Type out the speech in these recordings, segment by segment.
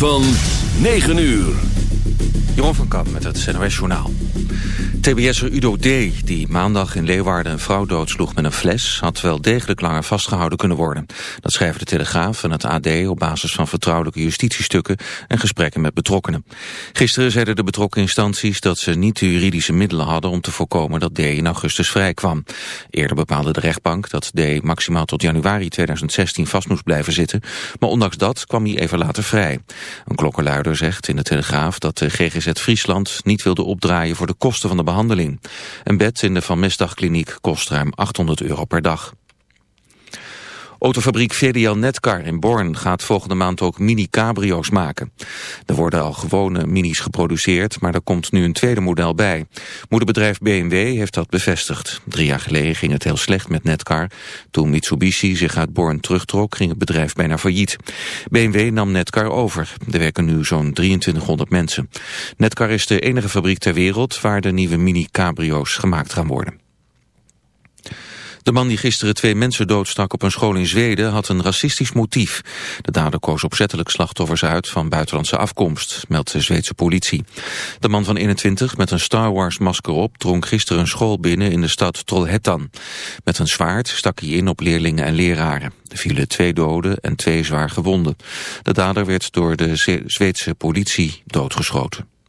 van 9 uur. Jeroen van Kamp met het NOS Journaal. TBS'er Udo D., die maandag in Leeuwarden een vrouw doodsloeg met een fles... had wel degelijk langer vastgehouden kunnen worden. Dat schrijven de Telegraaf en het AD op basis van vertrouwelijke justitiestukken... en gesprekken met betrokkenen. Gisteren zeiden de betrokken instanties dat ze niet de juridische middelen hadden... om te voorkomen dat D. in augustus vrijkwam. Eerder bepaalde de rechtbank dat D. maximaal tot januari 2016 vast moest blijven zitten... maar ondanks dat kwam hij even later vrij. Een klokkenluider zegt in de Telegraaf dat de GGZ Friesland niet wilde opdraaien voor de kosten van de behandeling. Een bed in de Van Mestdagkliniek kost ruim 800 euro per dag. Autofabriek VDL Netcar in Born gaat volgende maand ook mini-cabrio's maken. Er worden al gewone minis geproduceerd, maar er komt nu een tweede model bij. Moederbedrijf BMW heeft dat bevestigd. Drie jaar geleden ging het heel slecht met Netcar. Toen Mitsubishi zich uit Born terugtrok, ging het bedrijf bijna failliet. BMW nam Netcar over. Er werken nu zo'n 2300 mensen. Netcar is de enige fabriek ter wereld waar de nieuwe mini-cabrio's gemaakt gaan worden. De man die gisteren twee mensen doodstak op een school in Zweden had een racistisch motief. De dader koos opzettelijk slachtoffers uit van buitenlandse afkomst, meldt de Zweedse politie. De man van 21 met een Star Wars masker op drong gisteren een school binnen in de stad Trollhättan. Met een zwaard stak hij in op leerlingen en leraren. Er vielen twee doden en twee zwaar gewonden. De dader werd door de Zweedse politie doodgeschoten.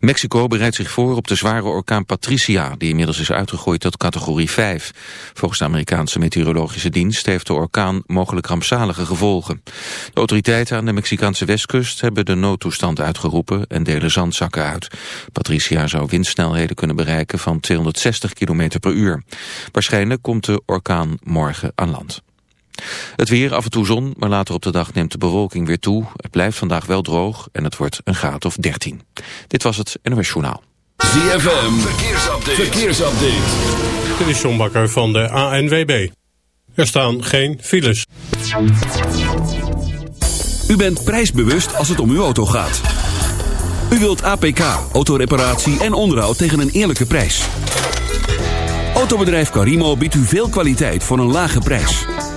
Mexico bereidt zich voor op de zware orkaan Patricia, die inmiddels is uitgegroeid tot categorie 5. Volgens de Amerikaanse meteorologische dienst heeft de orkaan mogelijk rampzalige gevolgen. De autoriteiten aan de Mexicaanse westkust hebben de noodtoestand uitgeroepen en delen zandzakken uit. Patricia zou windsnelheden kunnen bereiken van 260 km per uur. Waarschijnlijk komt de orkaan morgen aan land. Het weer, af en toe zon, maar later op de dag neemt de bewolking weer toe. Het blijft vandaag wel droog en het wordt een graad of 13. Dit was het NOS Journaal. ZFM, verkeersupdate. verkeersupdate. Dit is John Bakker van de ANWB. Er staan geen files. U bent prijsbewust als het om uw auto gaat. U wilt APK, autoreparatie en onderhoud tegen een eerlijke prijs. Autobedrijf Carimo biedt u veel kwaliteit voor een lage prijs.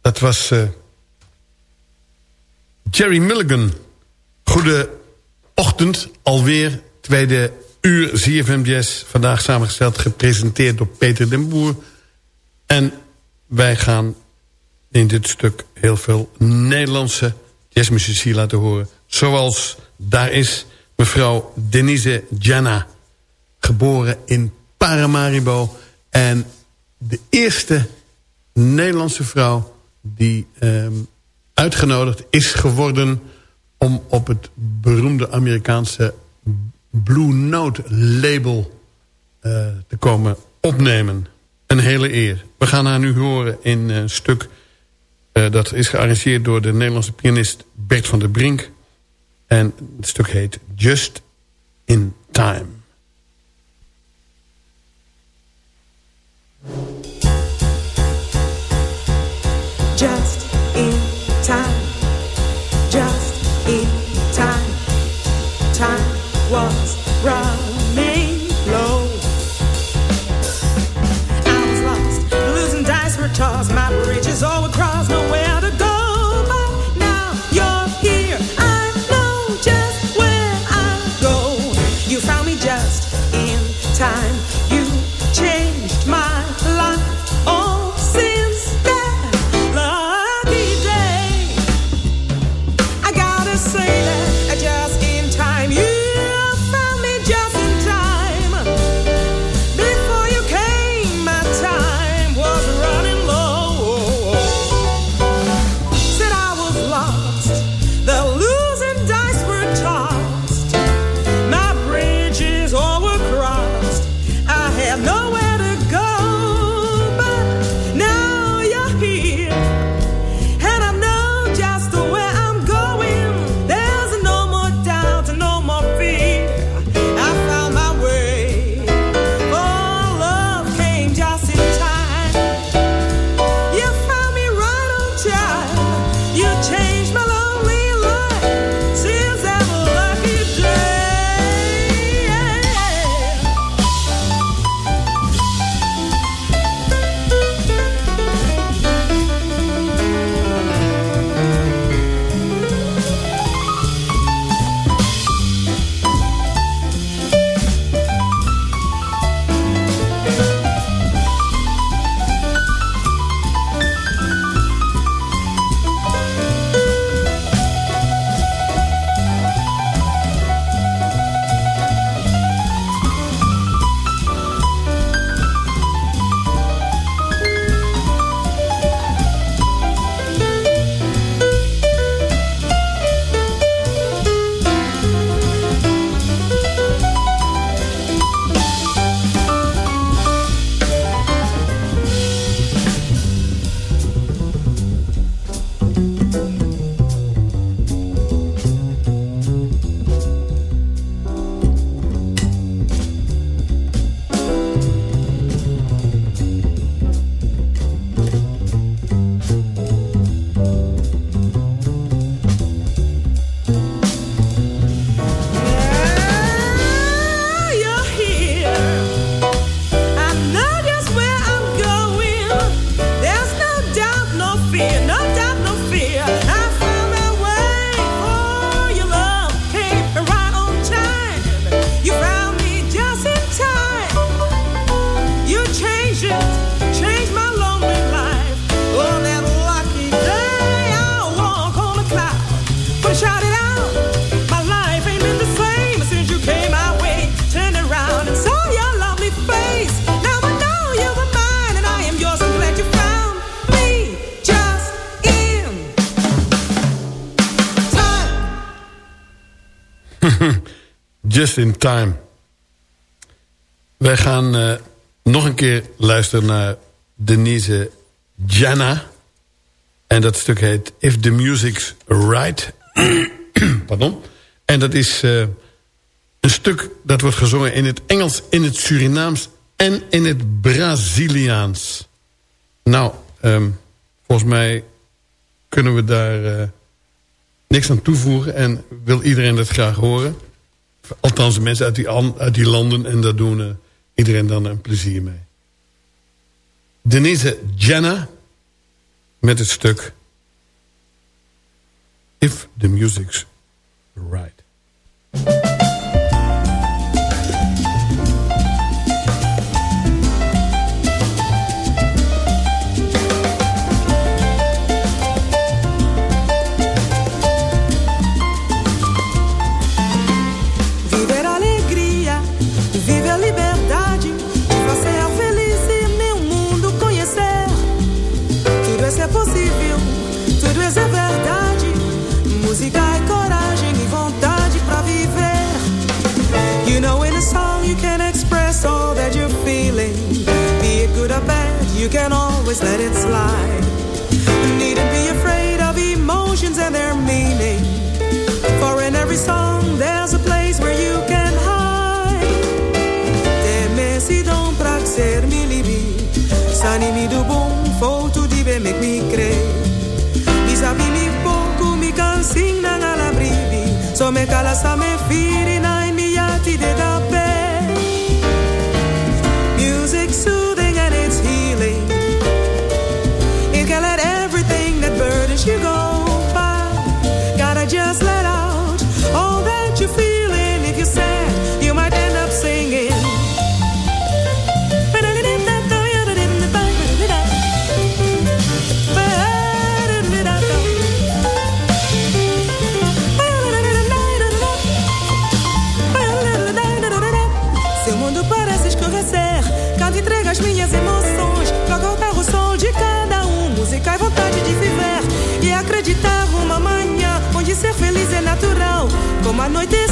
Dat was uh, Jerry Milligan. Goede ochtend, alweer tweede uur ZFM Jazz. Vandaag samengesteld, gepresenteerd door Peter den Boer. En wij gaan in dit stuk heel veel Nederlandse jazzmuzici laten horen. Zoals daar is mevrouw Denise Jana. Geboren in Paramaribo. En de eerste Nederlandse vrouw die um, uitgenodigd is geworden... om op het beroemde Amerikaanse Blue Note label uh, te komen opnemen. Een hele eer. We gaan haar nu horen in een stuk... Uh, dat is gearrangeerd door de Nederlandse pianist Bert van der Brink. En het stuk heet Just in Time. Just in time. Wij gaan uh, nog een keer luisteren naar Denise Jana. En dat stuk heet If the Music's Right. Pardon. En dat is uh, een stuk dat wordt gezongen in het Engels, in het Surinaams en in het Braziliaans. Nou, um, volgens mij kunnen we daar uh, niks aan toevoegen. En wil iedereen dat graag horen. Althans, mensen uit die, landen. En daar doen eh, iedereen dan een plezier mee. Denise Jenna met het stuk If the Music's Right. casa me fire noite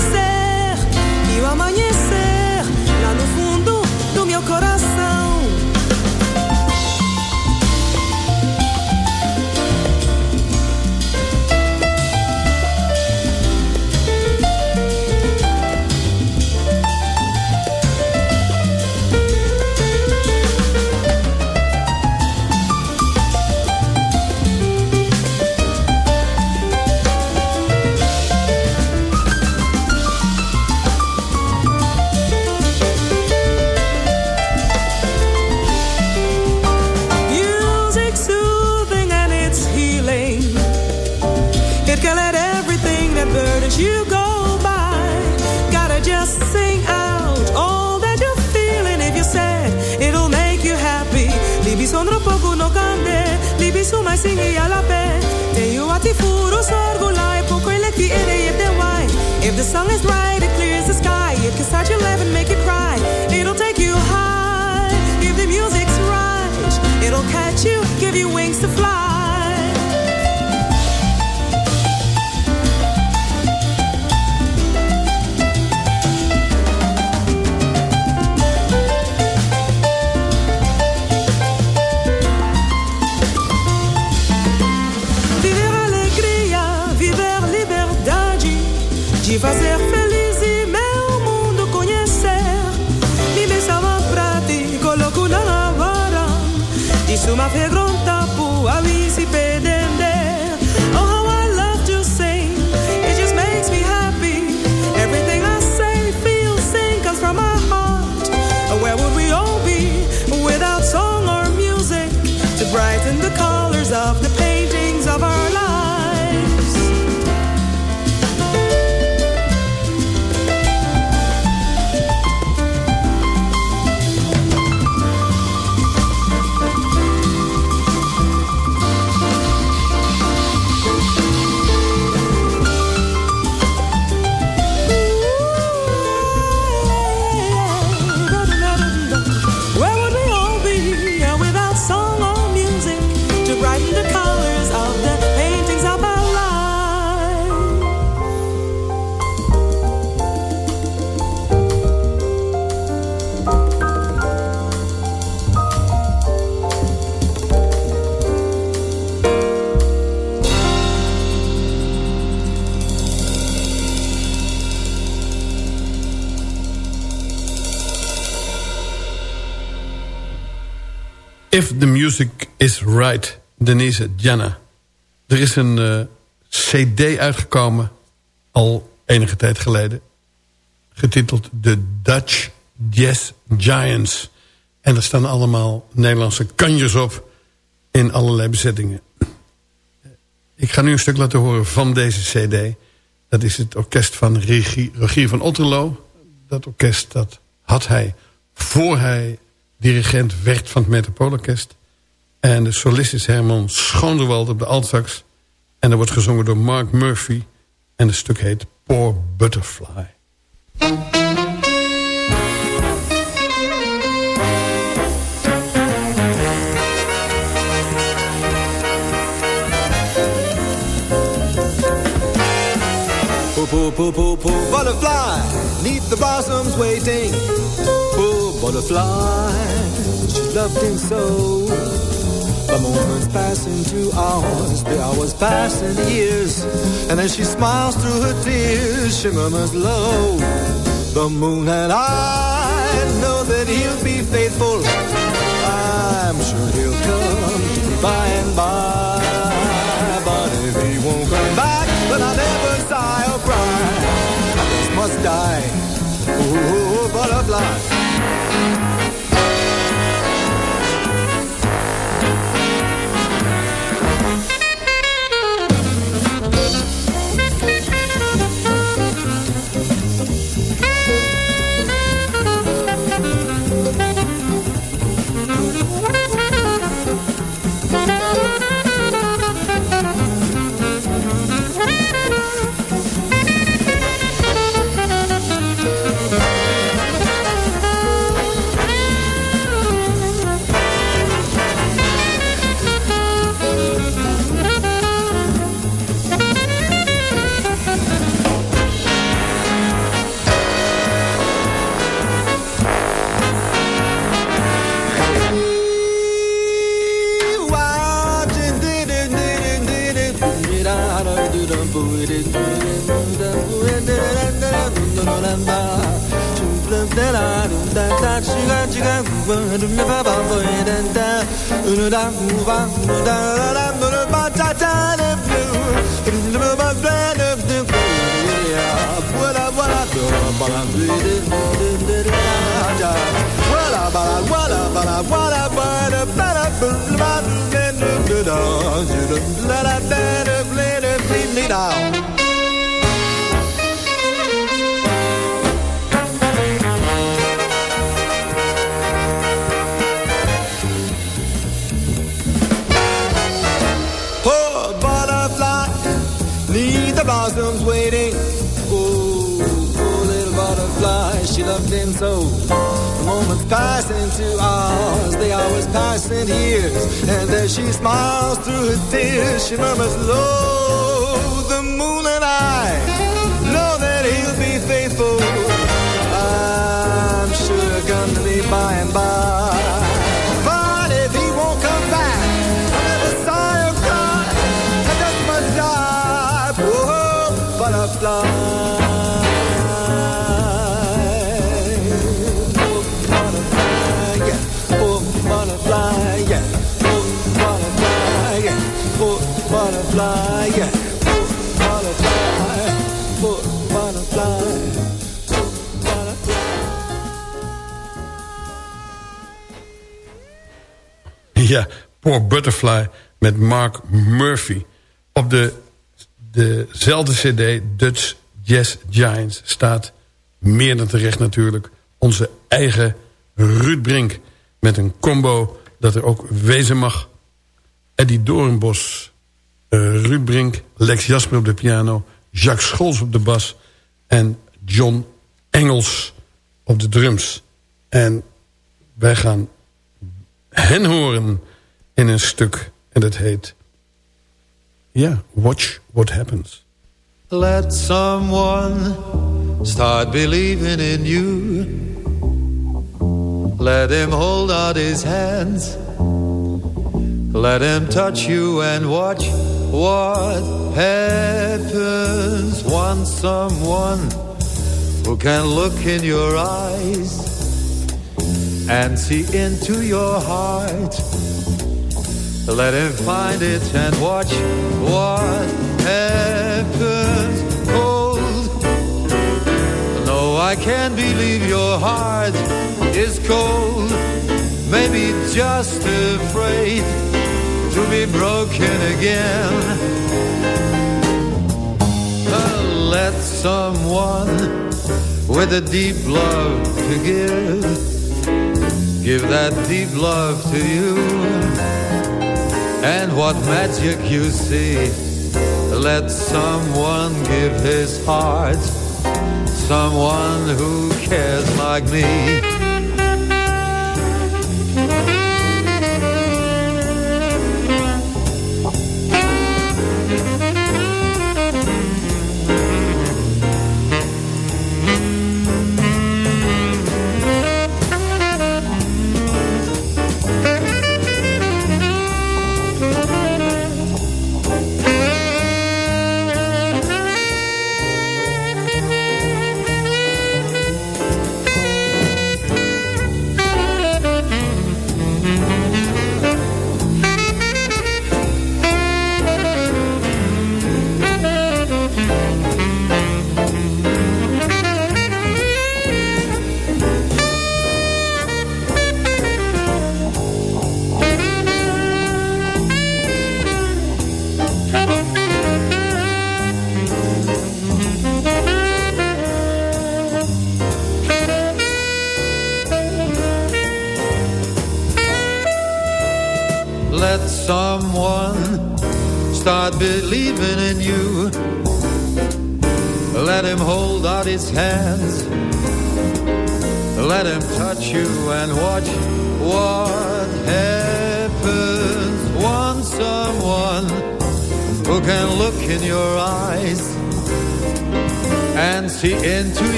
su mai singi ya la pe. Te you wat die furu sorgo lai Po kwele ki ere ye de wai If the song is right it clears the sky. It can start your life and make you cry It'll take you high. If the music's right It'll catch you, give you wings to fly. ma ferronta pu avisi pede If the Music is Right, Denise Jenna. Er is een eh, cd uitgekomen, al enige tijd geleden... getiteld The Dutch Jazz Giants. En er staan allemaal Nederlandse kanjes op in allerlei bezettingen. Ik ga nu een stuk laten horen van deze cd. Dat is het orkest van Regier van Otterlo. Dat orkest dat had hij voor hij dirigent werd van het Metropoolorkest. En de solist is Herman Schoonderwald op de altsax. En dat wordt gezongen door Mark Murphy. En het stuk heet Poor Butterfly. Poor, poor, poor, poor butterfly, neath the blossoms waiting. Poor butterfly, she loved him so. The moments pass into hours, the hours pass into years. And as she smiles through her tears, she murmurs low. The moon and I know that he'll be faithful. I'm sure he'll come by and by. But if he won't come back, then I never sigh or cry. I just must die. Ooh, butterfly. Ja, Poor Butterfly met Mark Murphy. Op de, dezelfde cd, Dutch Jazz Giants, staat meer dan terecht natuurlijk... onze eigen Ruud Brink met een combo dat er ook wezen mag. Eddie Doornbos, eh, Ruud Brink, Lex Jasper op de piano... Jacques Scholz op de bas en John Engels op de drums. En wij gaan hen horen in een stuk. En dat heet... Ja, Watch What Happens. Let someone start believing in you. Let him hold out his hands. Let him touch you and watch what happens. Want someone who can look in your eyes and see into your heart. Let him find it and watch what happens. Cold. No, I can't believe your heart is cold. Maybe just afraid to be broken again. Let someone with a deep love to give. Give that deep love to you. And what magic you see. Let someone give his heart. Someone who cares like me.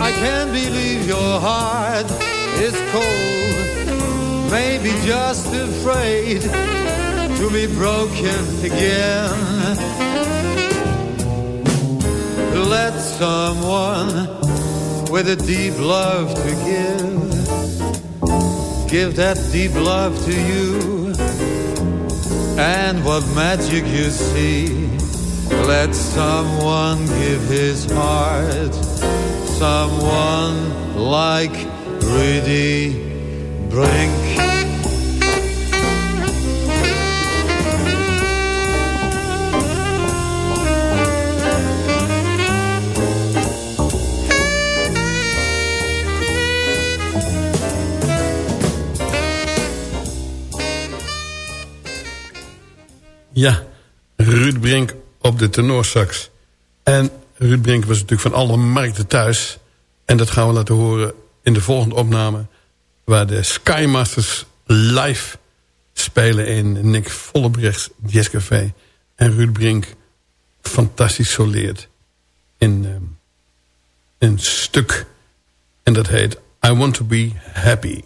I can't believe your heart is cold. Maybe just afraid to be broken again. Let someone with a deep love to give, give that deep love to you. And what magic you see, let someone give his heart Someone like Rudy Brink. Ja, Ruud Brink op de tenorsax. En Ruud Brink was natuurlijk van alle markten thuis. En dat gaan we laten horen in de volgende opname... waar de Skymasters live spelen in Nick Vollebrechts Jazzcafé. En Ruud Brink fantastisch soleert in um, een stuk. En dat heet I Want To Be Happy.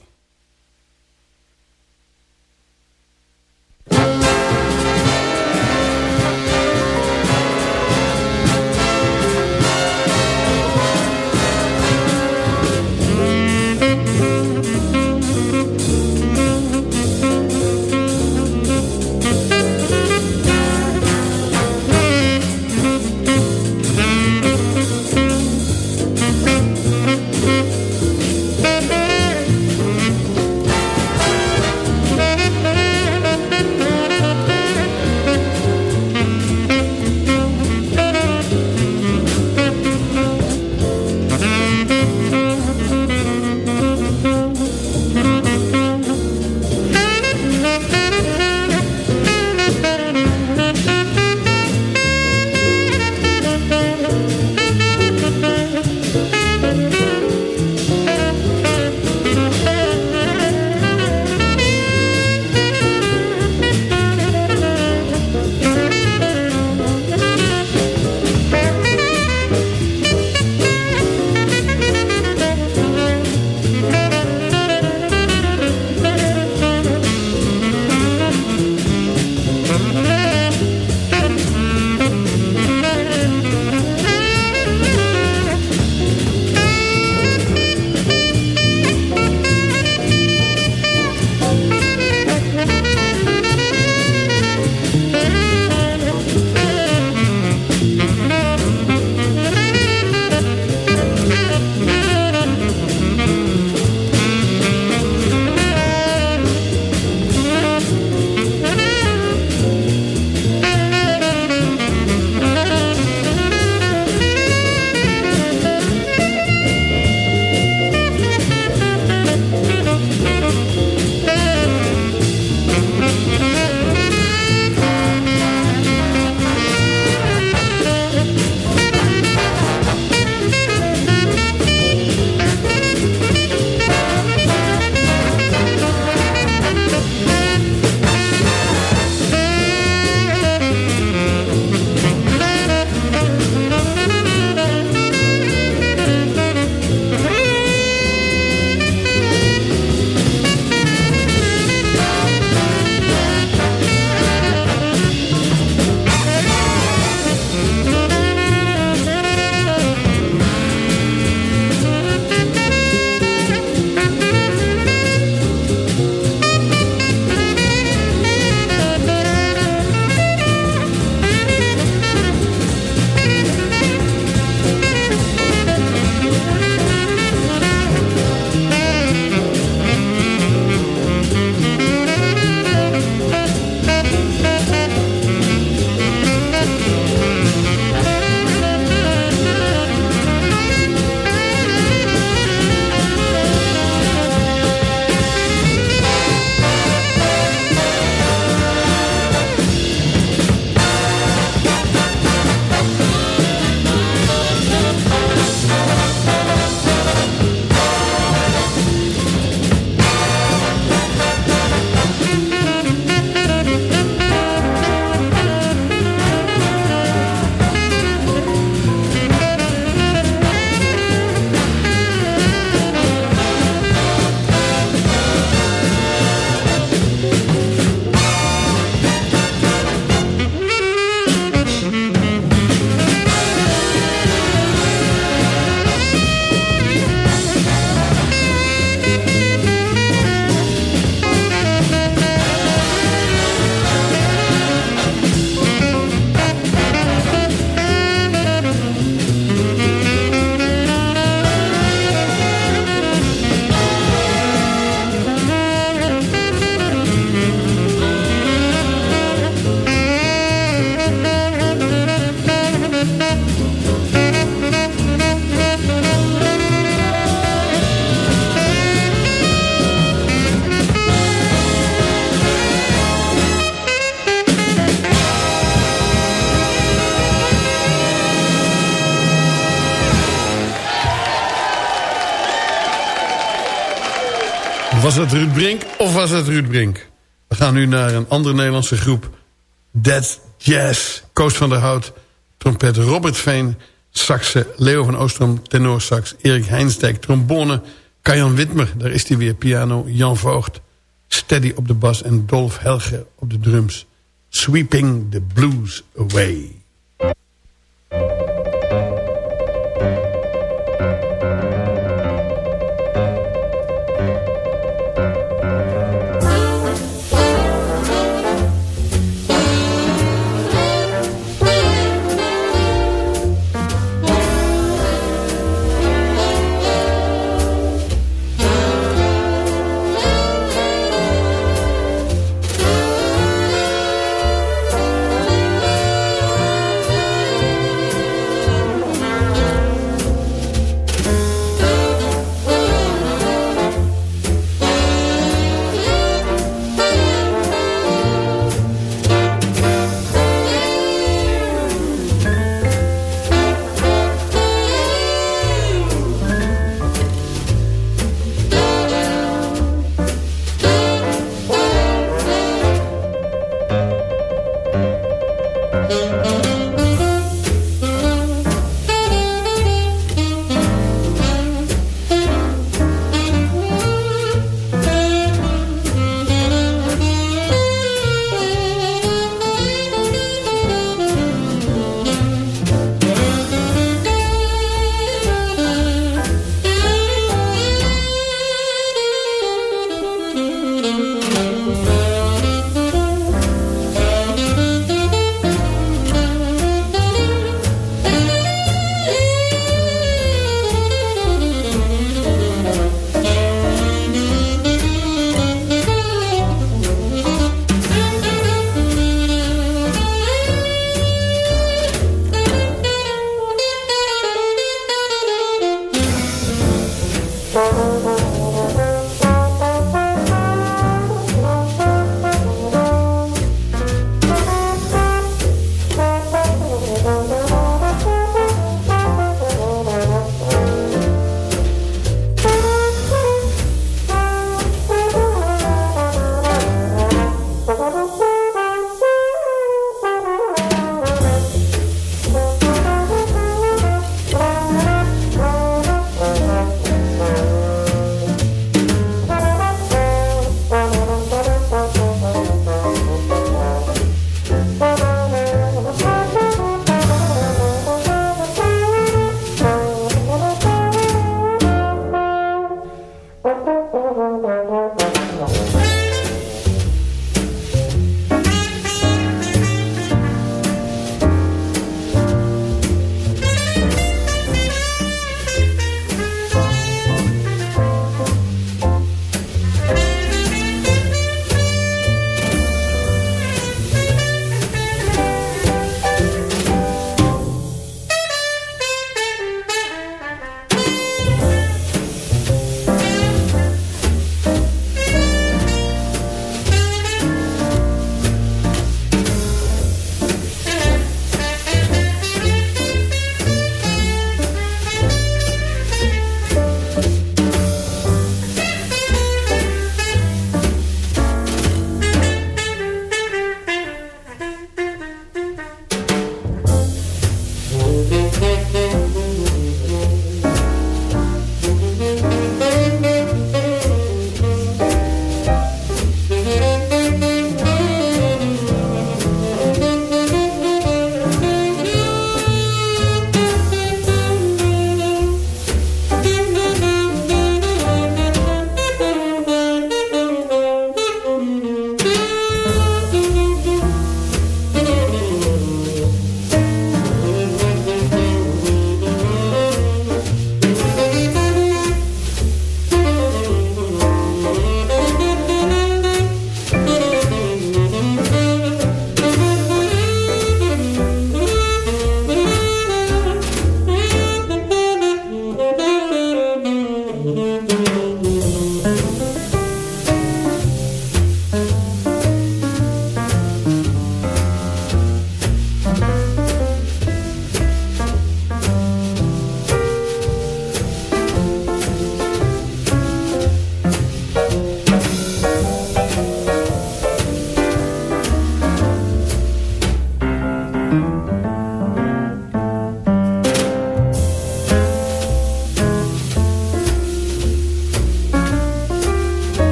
Was het Ruud Brink of was het Ruud Brink? We gaan nu naar een andere Nederlandse groep. Dead Jazz. Koos van der Hout. Trompet Robert Veen. Saxe Leo van Oostrom. Tenorsax Erik Heinsdijk. Trombone Kajan Witmer. Daar is hij weer. Piano Jan Voogd. Steady op de bas. En Dolf Helge op de drums. Sweeping the Blues Away.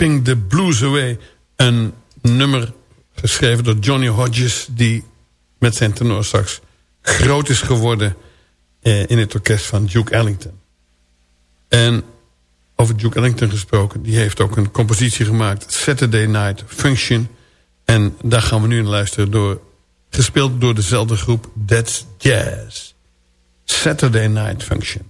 Sweeping the Blues Away. Een nummer geschreven door Johnny Hodges... die met zijn tenorsax groot is geworden... Eh, in het orkest van Duke Ellington. En over Duke Ellington gesproken... die heeft ook een compositie gemaakt... Saturday Night Function. En daar gaan we nu naar luisteren... Door, gespeeld door dezelfde groep That's Jazz. Saturday Night Function.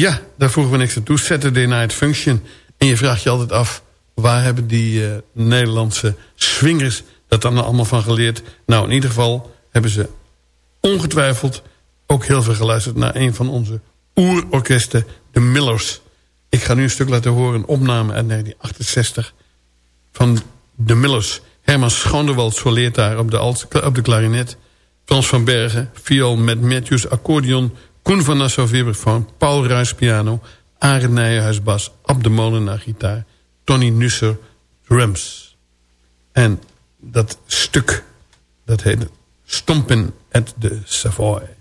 Ja, daar vroegen we niks aan toe. Saturday Night Function. En je vraagt je altijd af... waar hebben die uh, Nederlandse swingers dat dan allemaal van geleerd? Nou, in ieder geval hebben ze ongetwijfeld... ook heel veel geluisterd naar een van onze oerorkesten, de Millers. Ik ga nu een stuk laten horen, een opname uit 1968... van de Millers. Herman Schoonderwald soleert daar op de, op de klarinet... Frans van Bergen, viool met Matthews accordeon... Koen van Nassau vibrafoon, Paul Ruijs piano... Arend Nijenhuis bas, Ab de Molenaar gitaar... Tony Nusser drums. En dat stuk, dat heet Stompen at the Savoy.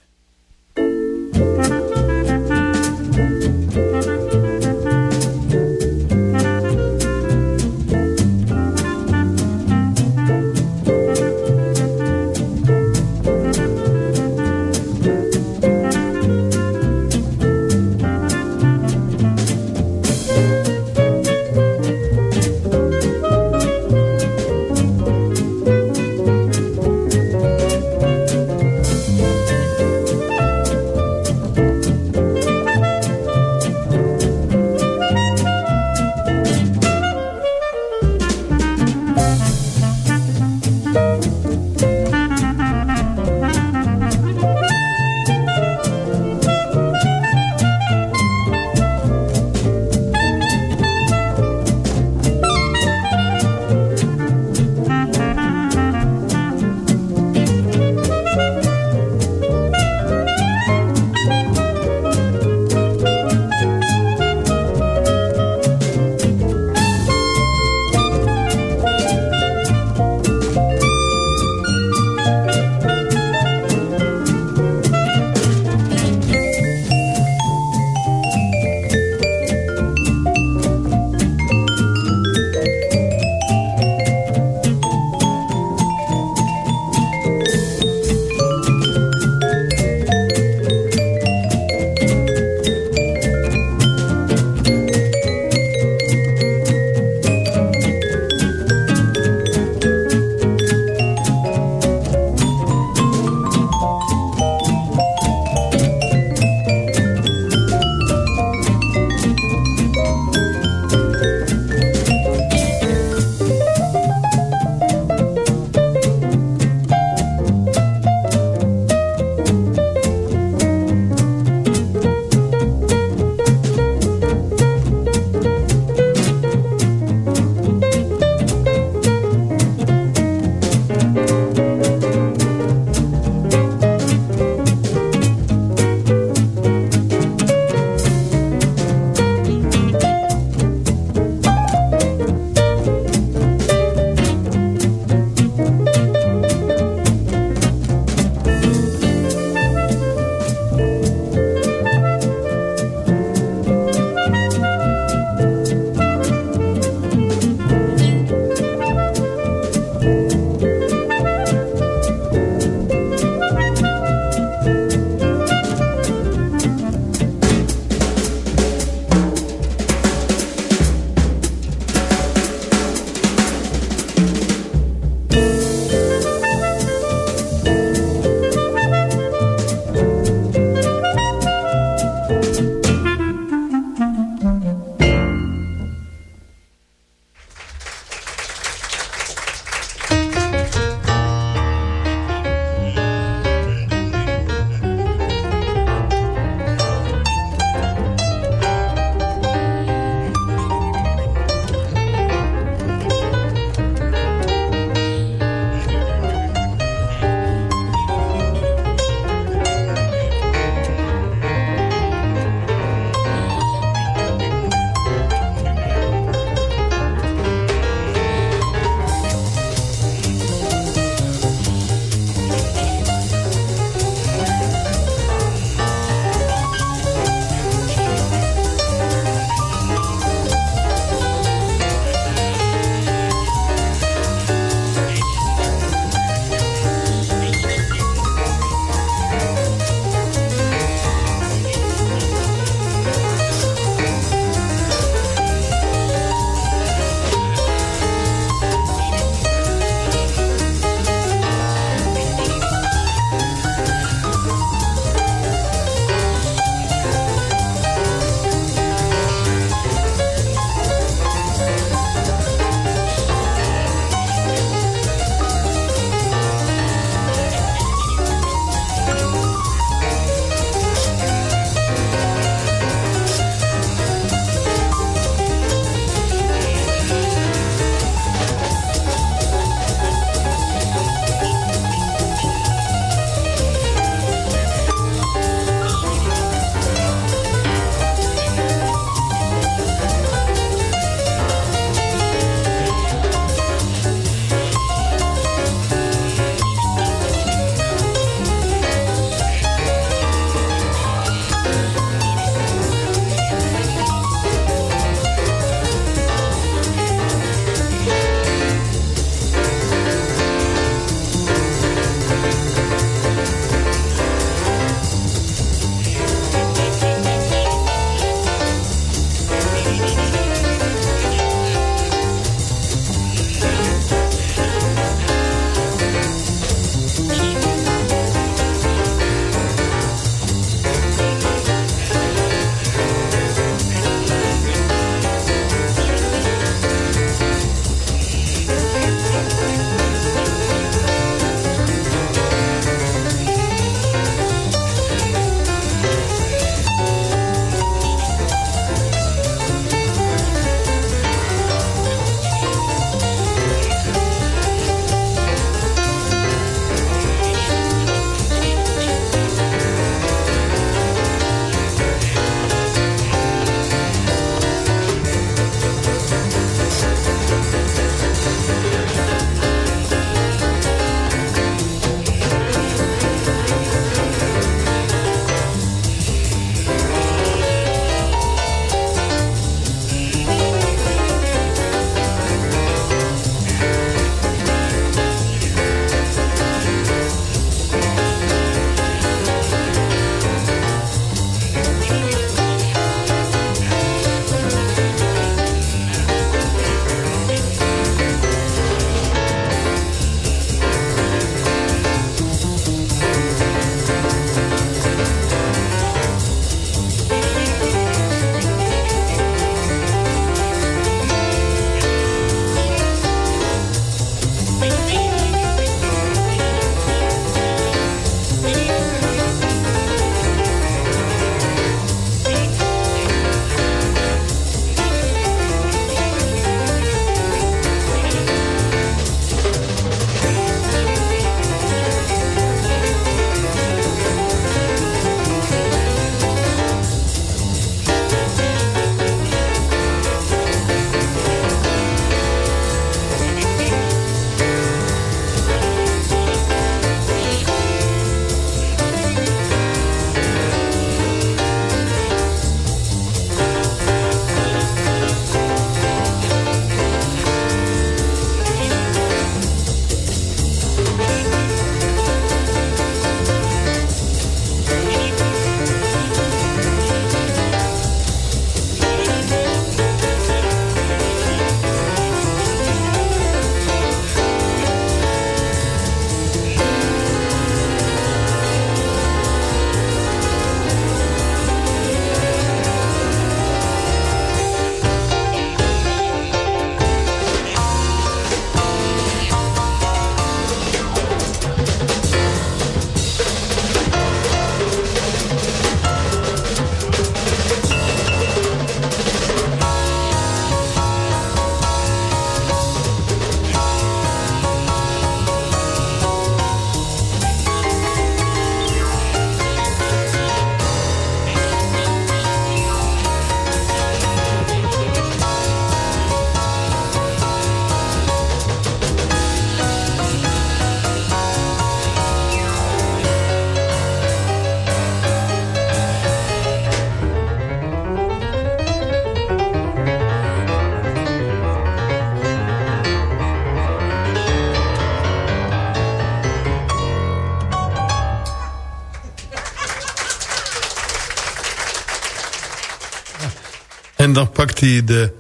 Dan pakt hij de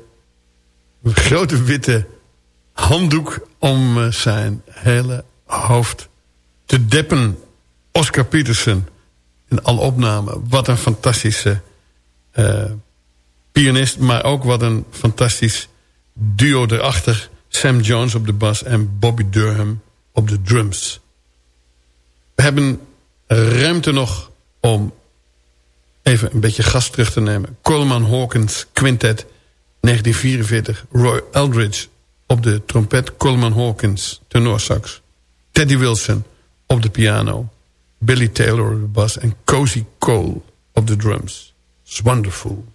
grote witte handdoek om eh, zijn hele hoofd te deppen. Oscar Peterson in alle opnamen. Wat een fantastische uh, pianist, maar ook wat een fantastisch duo erachter. Sam Jones op de bas en Bobby Durham op de drums. We hebben ruimte nog om even een beetje gas terug te nemen. Coleman Hawkins Quintet 1944. Roy Eldridge op de trompet. Coleman Hawkins tenorsax. Teddy Wilson op de piano. Billy Taylor op de bas. En Cozy Cole op de drums. It's wonderful.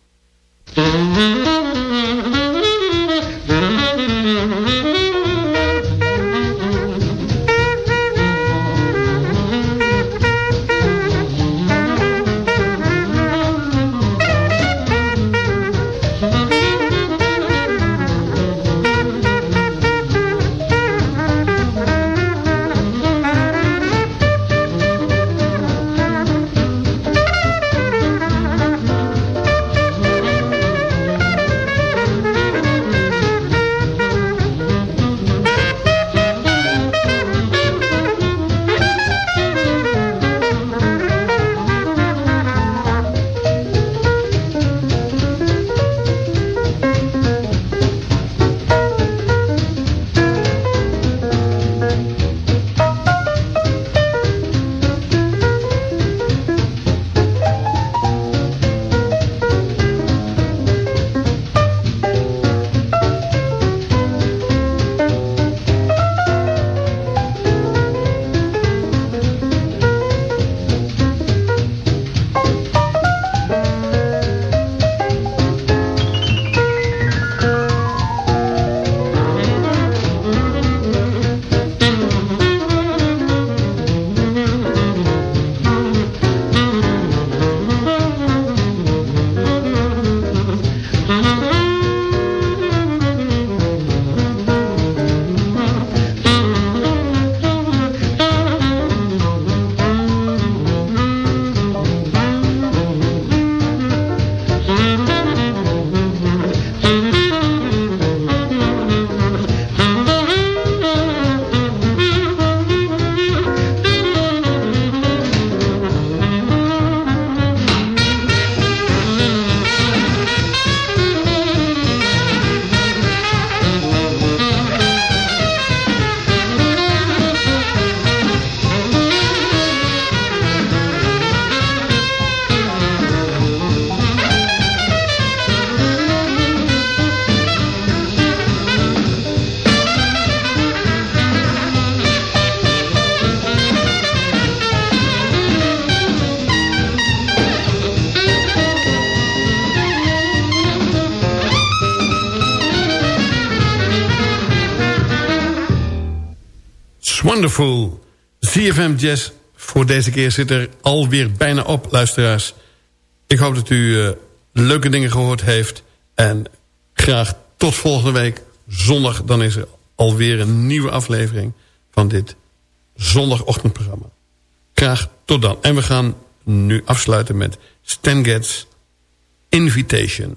Wonderful. ZFM Jazz voor deze keer zit er alweer bijna op, luisteraars. Ik hoop dat u uh, leuke dingen gehoord heeft. En graag tot volgende week. Zondag, dan is er alweer een nieuwe aflevering van dit zondagochtendprogramma. Graag tot dan. En we gaan nu afsluiten met Stan Getz Invitation.